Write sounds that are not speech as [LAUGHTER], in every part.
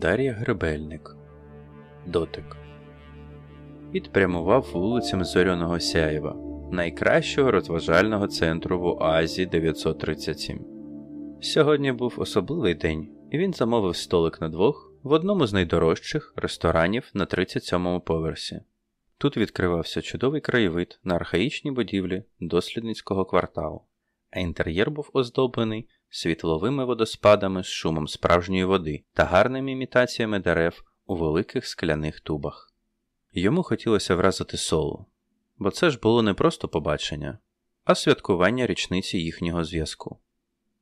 Дар'я Гребельник. Дотик. Іт прямував вулицями Зоряного Сяєва, найкращого розважального центру в Оазі 937. Сьогодні був особливий день, і він замовив столик на двох в одному з найдорожчих ресторанів на 37-му поверсі. Тут відкривався чудовий краєвид на архаїчній будівлі дослідницького кварталу, а інтер'єр був оздоблений світловими водоспадами з шумом справжньої води та гарними імітаціями дерев у великих скляних тубах. Йому хотілося вразити солу, бо це ж було не просто побачення, а святкування річниці їхнього зв'язку.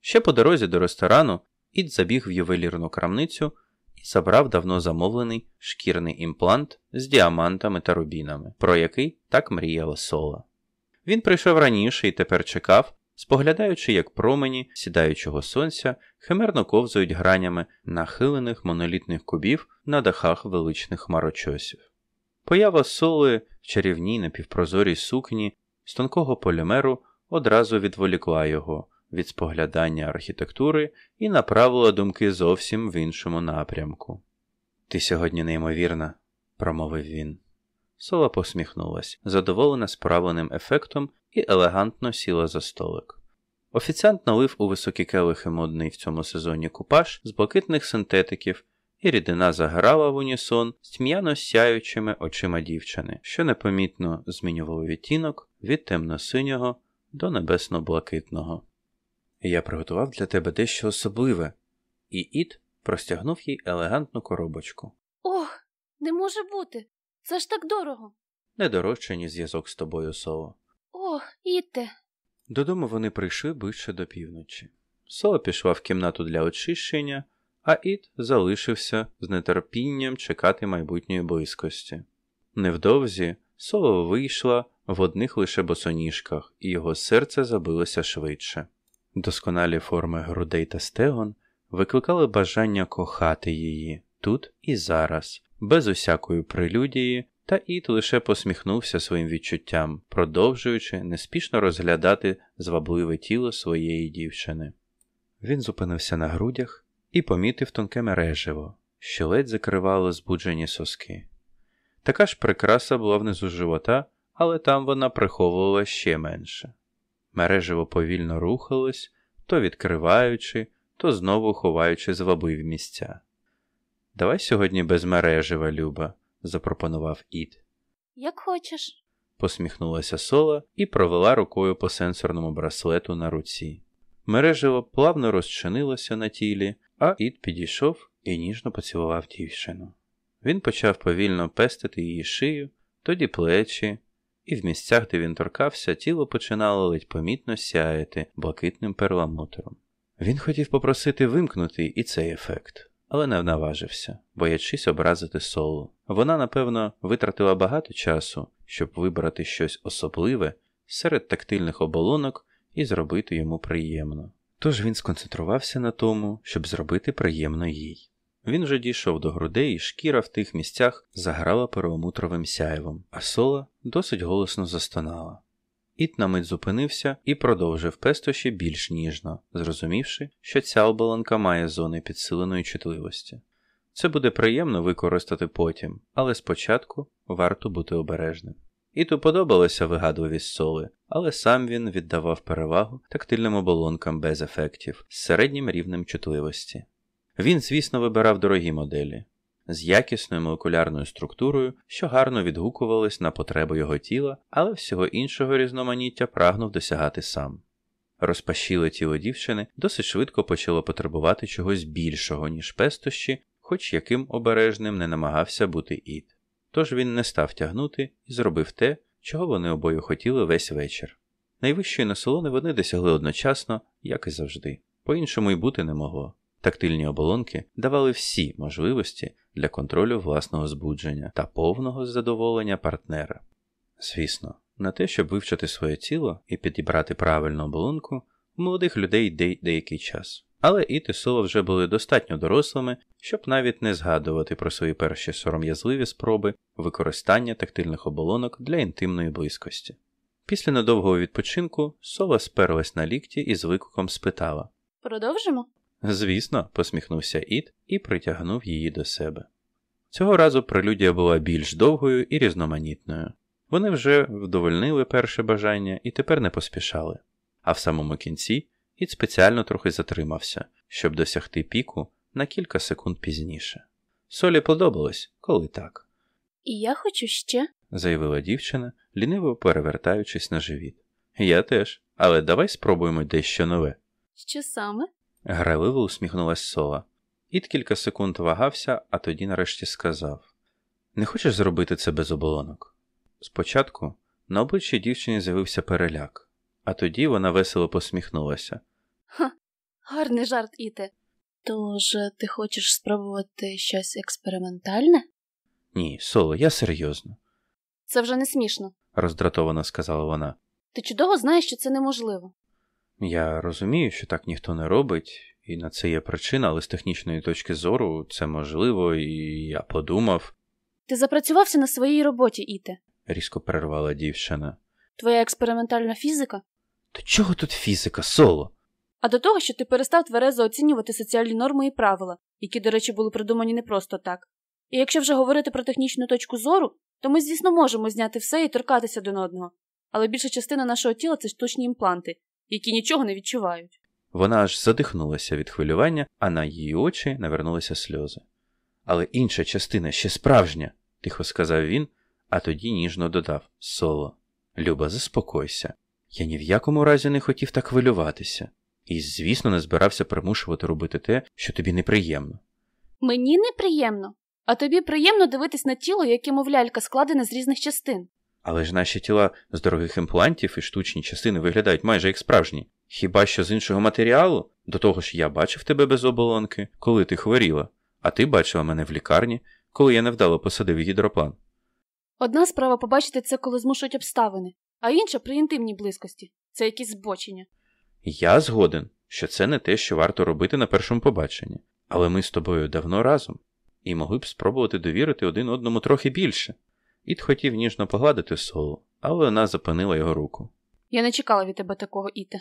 Ще по дорозі до ресторану Ід забіг в ювелірну крамницю і забрав давно замовлений шкірний імплант з діамантами та рубінами, про який так мріяла сола. Він прийшов раніше і тепер чекав, споглядаючи, як промені сідаючого сонця химерно ковзають гранями нахилених монолітних кубів на дахах величних хмарочосів. Поява соли в чарівній напівпрозорій сукні з тонкого полімеру одразу відволікла його від споглядання архітектури і направила думки зовсім в іншому напрямку. Ти сьогодні неймовірна, промовив він. Сола посміхнулась, задоволена справленим ефектом і елегантно сіла за столик. Офіціант налив у високі келихи модний в цьому сезоні купаж з блакитних синтетиків, і рідина заграла в унісон з тьмяно сяючими очима дівчини, що непомітно змінювало відтінок від темно-синього до небесно-блакитного. Я приготував для тебе дещо особливе, і Іт простягнув їй елегантну коробочку. Ох, не може бути. Це ж так дорого. Не дорожче, ніж зв'язок з тобою, Соло. Ох, Іте. Додому вони прийшли ближче до півночі. Соло пішла в кімнату для очищення, а Іт залишився з нетерпінням чекати майбутньої близькості. Невдовзі Соло вийшла в одних лише босоніжках, і його серце забилося швидше. Досконалі форми грудей та стегон викликали бажання кохати її тут і зараз, без усякої прелюдії, та Іт лише посміхнувся своїм відчуттям, продовжуючи неспішно розглядати звабливе тіло своєї дівчини. Він зупинився на грудях і помітив тонке мереживо, що ледь закривало збуджені соски. Така ж прикраса була внизу живота, але там вона приховувала ще менше. Мереживо повільно рухалось, то відкриваючи, то знову ховаючи звабливі місця. Давай сьогодні без мережива, Люба, запропонував Іт. Як хочеш. Посміхнулася сола і провела рукою по сенсорному браслету на руці. Мереживо плавно розчинилося на тілі, а Іт підійшов і ніжно поцілував дівчину. Він почав повільно пестити її шию, тоді плечі, і в місцях, де він торкався, тіло починало ледь помітно сяяти блакитним перламутром. Він хотів попросити вимкнути і цей ефект, але не наважився, боячись образити солу. Вона, напевно, витратила багато часу, щоб вибрати щось особливе серед тактильних оболонок і зробити йому приємно. Тож він сконцентрувався на тому, щоб зробити приємно їй. Він вже дійшов до грудей, і шкіра в тих місцях заграла перламутровим сяєвом, а сола досить голосно застонала. Іт на мить зупинився і продовжив пестощі більш ніжно, зрозумівши, що ця оболонка має зони підсиленої чутливості. Це буде приємно використати потім, але спочатку варто бути обережним. Іту подобалася вигадливість соли, але сам він віддавав перевагу тактильним оболонкам без ефектів з середнім рівнем чутливості. Він, звісно, вибирав дорогі моделі з якісною молекулярною структурою, що гарно відгукувались на потреби його тіла, але всього іншого різноманіття прагнув досягати сам. Розпашіле тіло дівчини досить швидко почало потребувати чогось більшого, ніж пестощі, хоч яким обережним не намагався бути Ід. Тож він не став тягнути і зробив те, чого вони обоє хотіли весь вечір. Найвищої насолони вони досягли одночасно, як і завжди, по іншому й бути не могло. Тактильні оболонки давали всі можливості для контролю власного збудження та повного задоволення партнера. Звісно, на те, щоб вивчити своє тіло і підібрати правильну оболонку, у молодих людей йде деякий час. Але і Тисова вже були достатньо дорослими, щоб навіть не згадувати про свої перші сором'язливі спроби використання тактильних оболонок для інтимної близькості. Після недовгого відпочинку сова сперлась на лікті і з викликом спитала Продовжимо? Звісно, посміхнувся Іт і притягнув її до себе. Цього разу прелюдія була більш довгою і різноманітною. Вони вже вдовольнили перше бажання і тепер не поспішали. А в самому кінці Іт спеціально трохи затримався, щоб досягти піку на кілька секунд пізніше. Солі подобалось, коли так, І я хочу ще. заявила дівчина, ліниво перевертаючись на живіт. Я теж, але давай спробуємо дещо нове. Що саме? Граливо усміхнулась Сола. Іт кілька секунд вагався, а тоді нарешті сказав: Не хочеш зробити це без оболонок? Спочатку на обличчі дівчини з'явився переляк, а тоді вона весело посміхнулася. Гарний жарт, Іте. Тож ти хочеш спробувати щось експериментальне? Ні, Соло, я серйозно, Це вже не смішно. роздратовано сказала вона. Ти чудово знаєш, що це неможливо. Я розумію, що так ніхто не робить, і на це є причина, але з технічної точки зору це можливо, і я подумав, Ти запрацювався на своїй роботі, Іте. різко перервала дівчина. Твоя експериментальна фізика. До чого тут фізика, Соло? А до того, що ти перестав тверезо оцінювати соціальні норми і правила, які, до речі, були придумані не просто так. І якщо вже говорити про технічну точку зору, то ми, звісно, можемо зняти все і торкатися один одного. Але більша частина нашого тіла це штучні імпланти, які нічого не відчувають. Вона аж задихнулася від хвилювання, а на її очі навернулися сльози. Але інша частина ще справжня, тихо сказав він, а тоді ніжно додав Соло. Люба, заспокойся. Я ні в якому разі не хотів так хвилюватися. І, звісно, не збирався примушувати робити те, що тобі неприємно. Мені неприємно, а тобі приємно дивитись на тіло, яке, мов лялька, складене з різних частин. Але ж наші тіла з дорогих імплантів і штучні частини виглядають майже як справжні. Хіба що з іншого матеріалу? До того ж, я бачив тебе без оболонки, коли ти хворіла, а ти бачила мене в лікарні, коли я невдало посадив гідроплан. Одна справа побачити це, коли змушують обставини, а інша при інтимній близькості. Це якісь збочення. Я згоден, що це не те, що варто робити на першому побаченні, але ми з тобою давно разом і могли б спробувати довірити один одному трохи більше. Іт хотів ніжно погладити соло, але вона зупинила його руку. Я не чекала від тебе такого, Іте.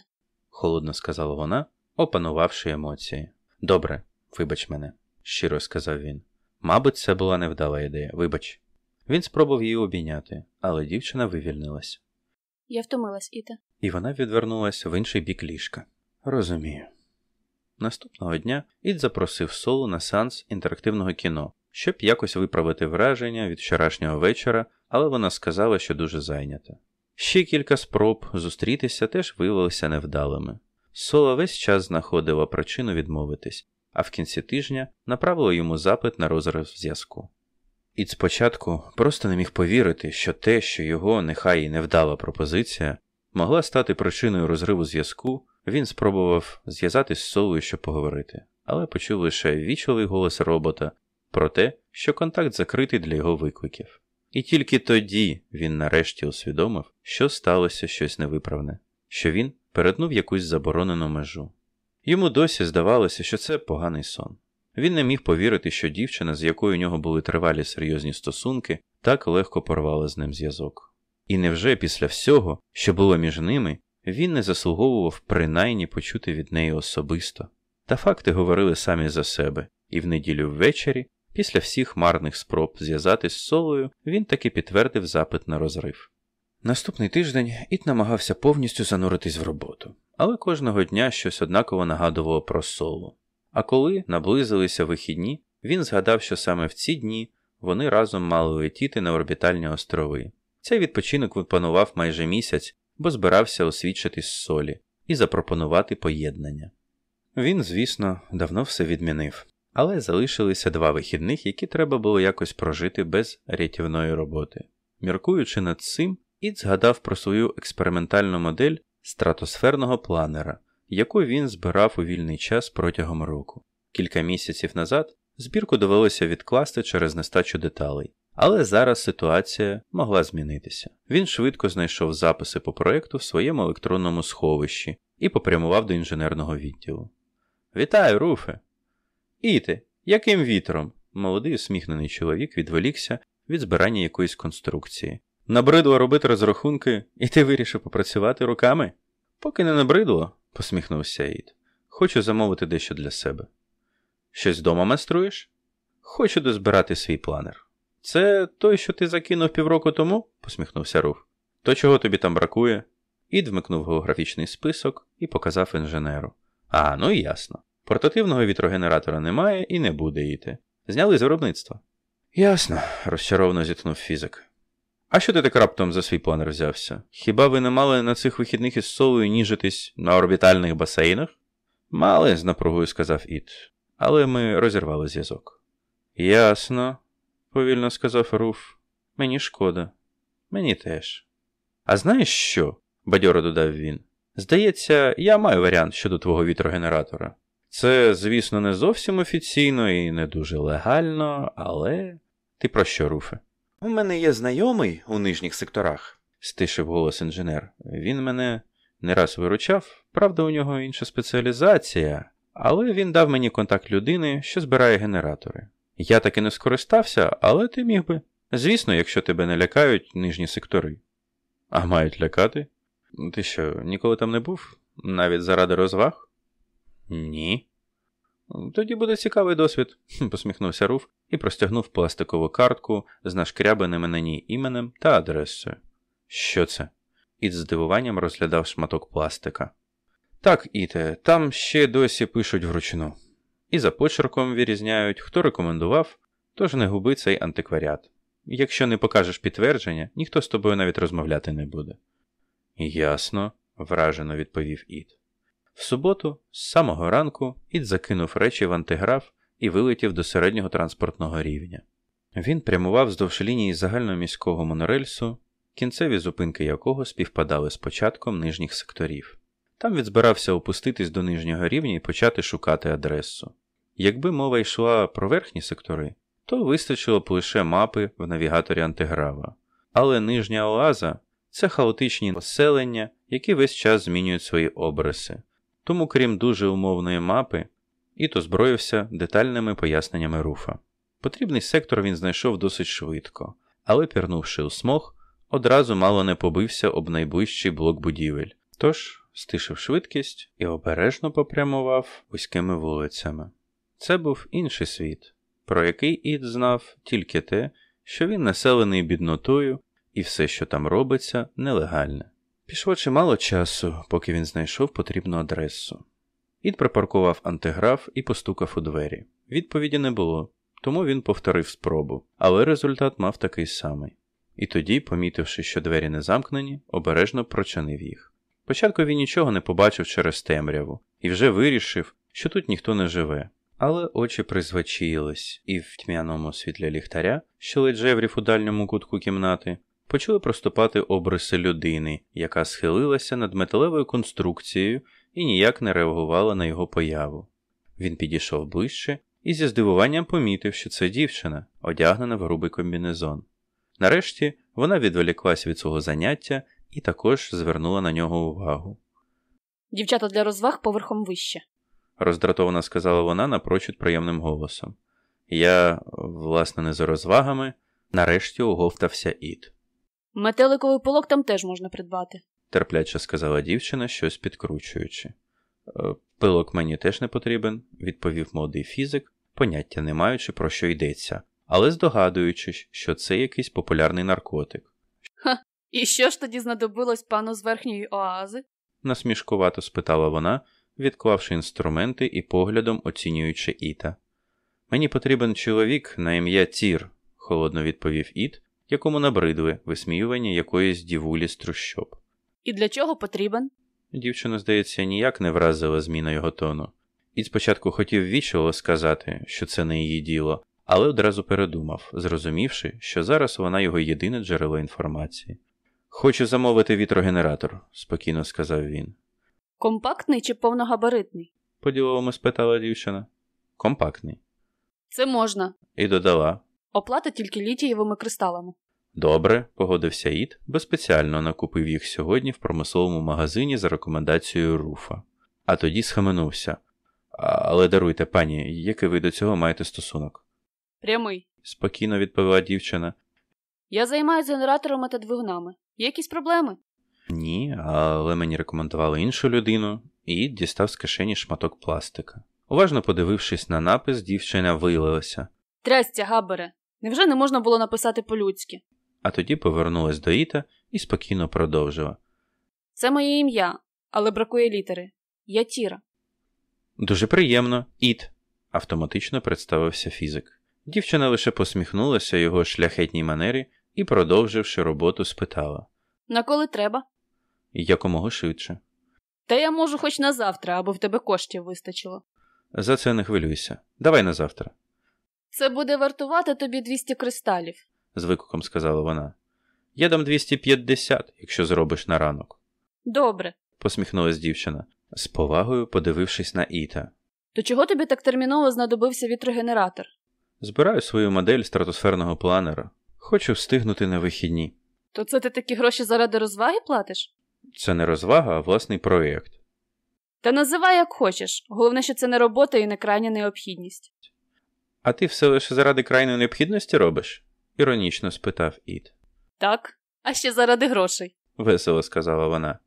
холодно сказала вона, опанувавши емоції. Добре, вибач мене, щиро сказав він. Мабуть, це була невдала ідея, вибач. Він спробував її обійняти, але дівчина вивільнилась, Я втомилась, Іте. і вона відвернулася в інший бік ліжка. Розумію. Наступного дня Ід запросив Солу на сеанс інтерактивного кіно, щоб якось виправити враження від вчорашнього вечора, але вона сказала, що дуже зайнята. Ще кілька спроб зустрітися теж виявилися невдалими. Сола весь час знаходила причину відмовитись, а в кінці тижня направила йому запит на розрив зв'язку. Ід спочатку просто не міг повірити, що те, що його нехай і невдала пропозиція, могла стати причиною розриву зв'язку, він спробував зв'язатись з Солою, щоб поговорити, але почув лише вічливий голос робота про те, що контакт закритий для його викликів. І тільки тоді він нарешті усвідомив, що сталося щось невиправне, що він перетнув якусь заборонену межу. Йому досі здавалося, що це поганий сон. Він не міг повірити, що дівчина, з якою у нього були тривалі серйозні стосунки, так легко порвала з ним зв'язок. І невже після всього, що було між ними, він не заслуговував принаймні почути від неї особисто. Та факти говорили самі за себе, і в неділю ввечері, після всіх марних спроб зв'язатись з солою, він таки підтвердив запит на розрив. Наступний тиждень Іт намагався повністю зануритись в роботу, але кожного дня щось однаково нагадувало про солу. А коли наблизилися вихідні, він згадав, що саме в ці дні вони разом мали летіти на орбітальні острови. Цей відпочинок випанував майже місяць, бо збирався освідчитись солі і запропонувати поєднання. Він, звісно, давно все відмінив, але залишилися два вихідних, які треба було якось прожити без рятівної роботи. Міркуючи над цим, Іт згадав про свою експериментальну модель стратосферного планера, яку він збирав у вільний час протягом року. Кілька місяців назад збірку довелося відкласти через нестачу деталей, але зараз ситуація могла змінитися. Він швидко знайшов записи по проекту в своєму електронному сховищі і попрямував до інженерного відділу. Вітаю, Руфе! Іти, яким вітром? Молодий усміхнений чоловік відволікся від збирання якоїсь конструкції. Набридло робити розрахунки, і ти вирішив попрацювати руками? Поки не набридло, посміхнувся Ід. Хочу замовити дещо для себе. Щось вдома майструєш? Хочу дозбирати свій планер. Це той, що ти закинув півроку тому? посміхнувся Руф. То чого тобі там бракує? Ід вмикнув географічний список і показав інженеру. А, ну ясно. Портативного вітрогенератора немає і не буде йти. Зняли з виробництва. Ясно, розчаровано зітхнув фізик. А що ти так раптом за свій планер взявся? Хіба ви не мали на цих вихідних із солою ніжитись на орбітальних басейнах? Мали, з напругою сказав Ід, але ми розірвали зв'язок. Ясно, повільно сказав Руф. Мені шкода. Мені теж. А знаєш що? бадьоро додав він. Здається, я маю варіант щодо твого вітрогенератора. Це, звісно, не зовсім офіційно і не дуже легально, але. Ти про що, Руфе? У мене є знайомий у нижніх секторах, стишив голос інженер. Він мене не раз виручав, правда, у нього інша спеціалізація, але він дав мені контакт людини, що збирає генератори. Я таки не скористався, але ти міг би. Звісно, якщо тебе не лякають нижні сектори. А мають лякати? Ти що, ніколи там не був? Навіть заради розваг? Ні. Тоді буде цікавий досвід, [LAUGHS] посміхнувся Руф і простягнув пластикову картку з нашкрябаним на ній іменем та адресою. Що це? Ід з здивуванням розглядав шматок пластика. Так, Іте, там ще досі пишуть вручну. І за почерком вирізняють, хто рекомендував, тож не губи цей антикваріат. Якщо не покажеш підтвердження, ніхто з тобою навіть розмовляти не буде. Ясно, вражено відповів Ід. В суботу, з самого ранку, Ід закинув речі в антиграф і вилетів до середнього транспортного рівня. Він прямував вздовж лінії загальноміського монорельсу, кінцеві зупинки якого співпадали з початком нижніх секторів. Там відзбирався опуститись до нижнього рівня і почати шукати адресу. Якби мова йшла про верхні сектори, то вистачило б лише мапи в навігаторі антиграва. Але нижня оаза це хаотичні поселення, які весь час змінюють свої обриси. Тому, крім дуже умовної мапи, Іт озброївся детальними поясненнями руфа. Потрібний сектор він знайшов досить швидко, але, пірнувши у смог, одразу мало не побився об найближчий блок будівель. Тож, стишив швидкість і обережно попрямував вузькими вулицями. Це був інший світ, про який Ід знав тільки те, що він населений біднотою, і все, що там робиться, нелегальне. Пішло чимало часу, поки він знайшов потрібну адресу. Ід припаркував антиграф і постукав у двері. Відповіді не було, тому він повторив спробу, але результат мав такий самий. І тоді, помітивши, що двері не замкнені, обережно прочинив їх. Спочатку він нічого не побачив через темряву і вже вирішив, що тут ніхто не живе. Але очі призвичаїлись, і в тьмяному світлі ліхтаря, що ледь у дальньому кутку кімнати, почали проступати обриси людини, яка схилилася над металевою конструкцією і ніяк не реагувала на його появу. Він підійшов ближче і зі здивуванням помітив, що це дівчина, одягнена в грубий комбінезон. Нарешті вона відволіклась від свого заняття і також звернула на нього увагу. Дівчата для розваг поверхом вище. роздратовано сказала вона напрочуд приємним голосом. Я, власне, не за розвагами, нарешті оговтався Ід. Метеликовий полок там теж можна придбати. терпляче сказала дівчина, щось підкручуючи. «Е, Пилок мені теж не потрібен, відповів молодий фізик, поняття не маючи, про що йдеться, але здогадуючись, що це якийсь популярний наркотик. І що ж тоді знадобилось пану з верхньої оази? насмішкувато спитала вона, відклавши інструменти і поглядом оцінюючи Іта. Мені потрібен чоловік на ім'я Тір, холодно відповів Іт, якому набридли висміювання якоїсь дівулі з трущоб. І для чого потрібен? Дівчину, здається, ніяк не вразила зміна його тону. Іт спочатку хотів вічливо сказати, що це не її діло, але одразу передумав, зрозумівши, що зараз вона його єдине джерело інформації. Хочу замовити вітрогенератор, спокійно сказав він. Компактний чи повногабаритний? По-діловому спитала дівчина. Компактний. Це можна. І додала. Оплата тільки літієвими кристалами. Добре, погодився Іт, бо спеціально накупив їх сьогодні в промисловому магазині за рекомендацією Руфа. А тоді схаменувся. Але даруйте, пані, який ви до цього маєте стосунок? Прямий. спокійно відповіла дівчина. Я займаюся генераторами та двигунами. Є якісь проблеми? Ні, але мені рекомендували іншу людину і дістав з кишені шматок пластика. Уважно подивившись на напис, дівчина виявилася, Трястя, габере. Невже не можна було написати по-людськи? а тоді повернулась до Іта і спокійно продовжила. Це моє ім'я, але бракує літери. Я Тіра. Дуже приємно, Іт, автоматично представився фізик. Дівчина лише посміхнулася його шляхетній манері і, продовживши роботу, спитала На коли треба? якомога швидше. Та я можу хоч на завтра, аби в тебе коштів вистачило. За це не хвилюйся. Давай на завтра, Це буде вартувати тобі 200 кристалів. з викликом сказала вона. Я дам 250, якщо зробиш на ранок, Добре. посміхнулась дівчина, з повагою подивившись на Іта. То чого тобі так терміново знадобився вітрогенератор? Збираю свою модель стратосферного планера. Хочу встигнути на вихідні. То це ти такі гроші заради розваги платиш? Це не розвага, а власний проєкт. Та називай як хочеш. Головне, що це не робота і не крайня необхідність. А ти все лише заради крайньої необхідності робиш? іронічно спитав Іт. Так, а ще заради грошей. Весело сказала вона.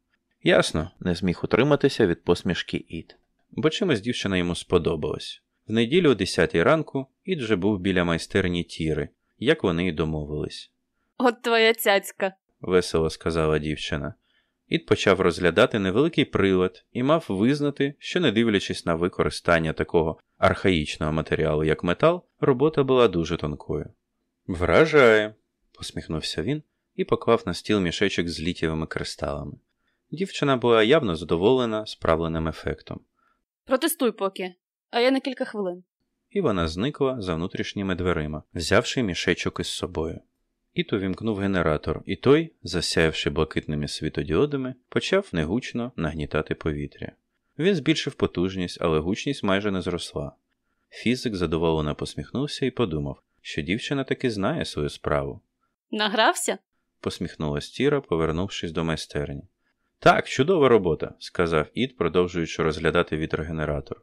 Ясно, не зміг утриматися від посмішки Іт. Бо чимось дівчина йому сподобалась. В неділю о 10 ранку Іт вже був біля майстерні Тіри, як вони й домовились. От твоя цяцька. весело сказала дівчина. Іт почав розглядати невеликий прилад і мав визнати, що, не дивлячись на використання такого архаїчного матеріалу, як метал, робота була дуже тонкою. Вражає, посміхнувся він і поклав на стіл мішечок з літієвими кристалами. Дівчина була явно задоволена справленим ефектом, Протестуй поки, а я на кілька хвилин. і вона зникла за внутрішніми дверима, взявши мішечок із собою. Іт увімкнув генератор, і той, засяявши блакитними світодіодами, почав негучно нагнітати повітря. Він збільшив потужність, але гучність майже не зросла. Фізик задоволено посміхнувся і подумав, що дівчина таки знає свою справу. Награвся? Посміхнулась Тіра, повернувшись до майстерні. Так, чудова робота, сказав Ід, продовжуючи розглядати вітрогенератор.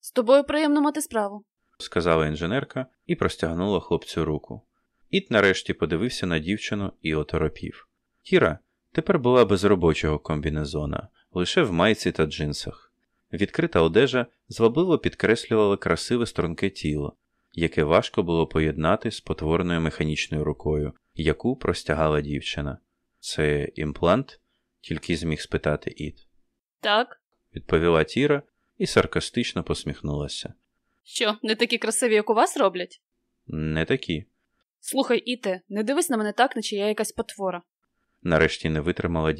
З тобою приємно мати справу. сказала інженерка і простягнула хлопцю руку. Іт нарешті подивився на дівчину і оторопів. Тіра тепер була без робочого комбінезона, лише в майці та джинсах. Відкрита одежа звабливо підкреслювала красиве струнке тіло, яке важко було поєднати з потворною механічною рукою, яку простягала дівчина. Це імплант? тільки зміг спитати Іт. Так. Відповіла Тіра і саркастично посміхнулася. Що, не такі красиві, як у вас роблять? Не такі. Слухай, Іте, не дивись на мене так, наче я якась потвора. Нарешті не витримала